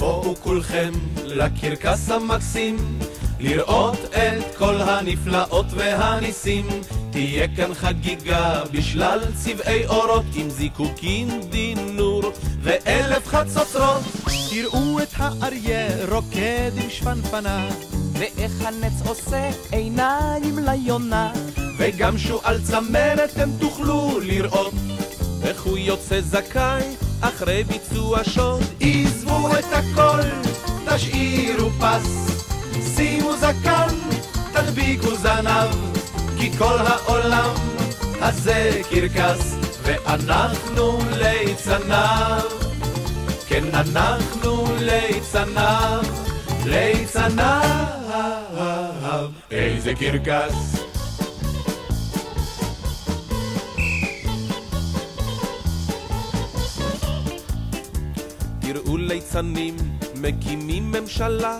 בואו כולכם לקרקס המקסים, לראות את כל הנפלאות והניסים. תהיה כאן חגיגה בשלל צבעי אורות, עם זיקוקין דינור ואלף חצוצרות. תראו את האריה רוקד עם שפנפנה, ואיך הנץ עושה עיניים ליונה. וגם שועל צמרת אתם תוכלו לראות, איך הוא יוצא זכאי אחרי ביצוע שוד. עזבו את הכל, תשאירו פס, שימו זקן, תדביקו זנב, כי כל העולם הזה קרקס, ואנחנו ליצניו. כן, אנחנו ליצניו, ליצניו. איזה קרקס. תראו ליצנים מקימים ממשלה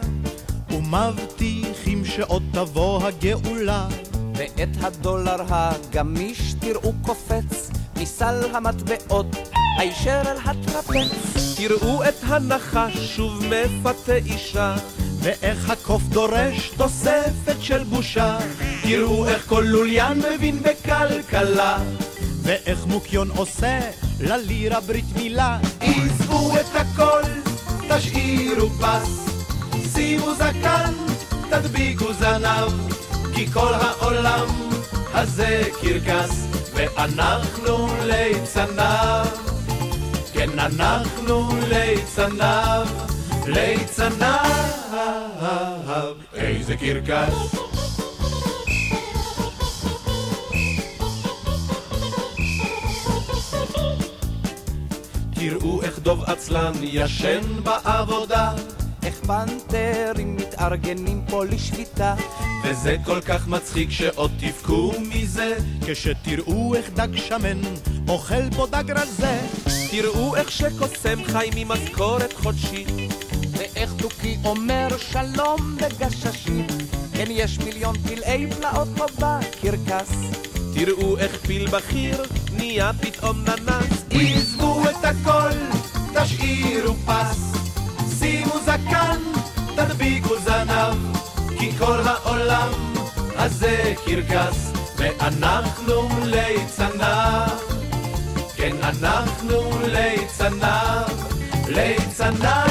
ומבטיחים שעוד תבוא הגאולה. ואת הדולר הגמיש תראו קופץ מסל המטבעות הישר אל הטרפץ. תראו את הנחש שוב מפתה אישה ואיך הקוף דורש תוספת של בושה תראו איך כל לוליין מבין בכלכלה ואיך מוקיון עושה ללירה ברית מילה. עזבו את הכל, תשאירו פס. שימו זקן, תדביקו זנב כי כל העולם הזה קרקס. ואנחנו ליצניו. כן אנחנו ליצניו, ליצניו. איזה קרקס תראו איך דוב עצלן ישן בעבודה איך פנתרים מתארגנים פה לשביתה. וזה כל כך מצחיק שעוד תבכו מזה כשתראו איך דג שמן אוכל פה דג רזה. תראו איך שקוסם חי ממשכורת חודשית ואיך תוכי אומר שלום בגששים. כן יש מיליון פלאי פלאות פה בקרקס. תראו איך פיל בכיר נהיה פתאום ננס עזבו הזה קרקס ואנחנו ליצניו כן אנחנו ליצניו, ליצניו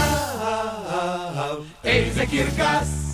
איזה קרקס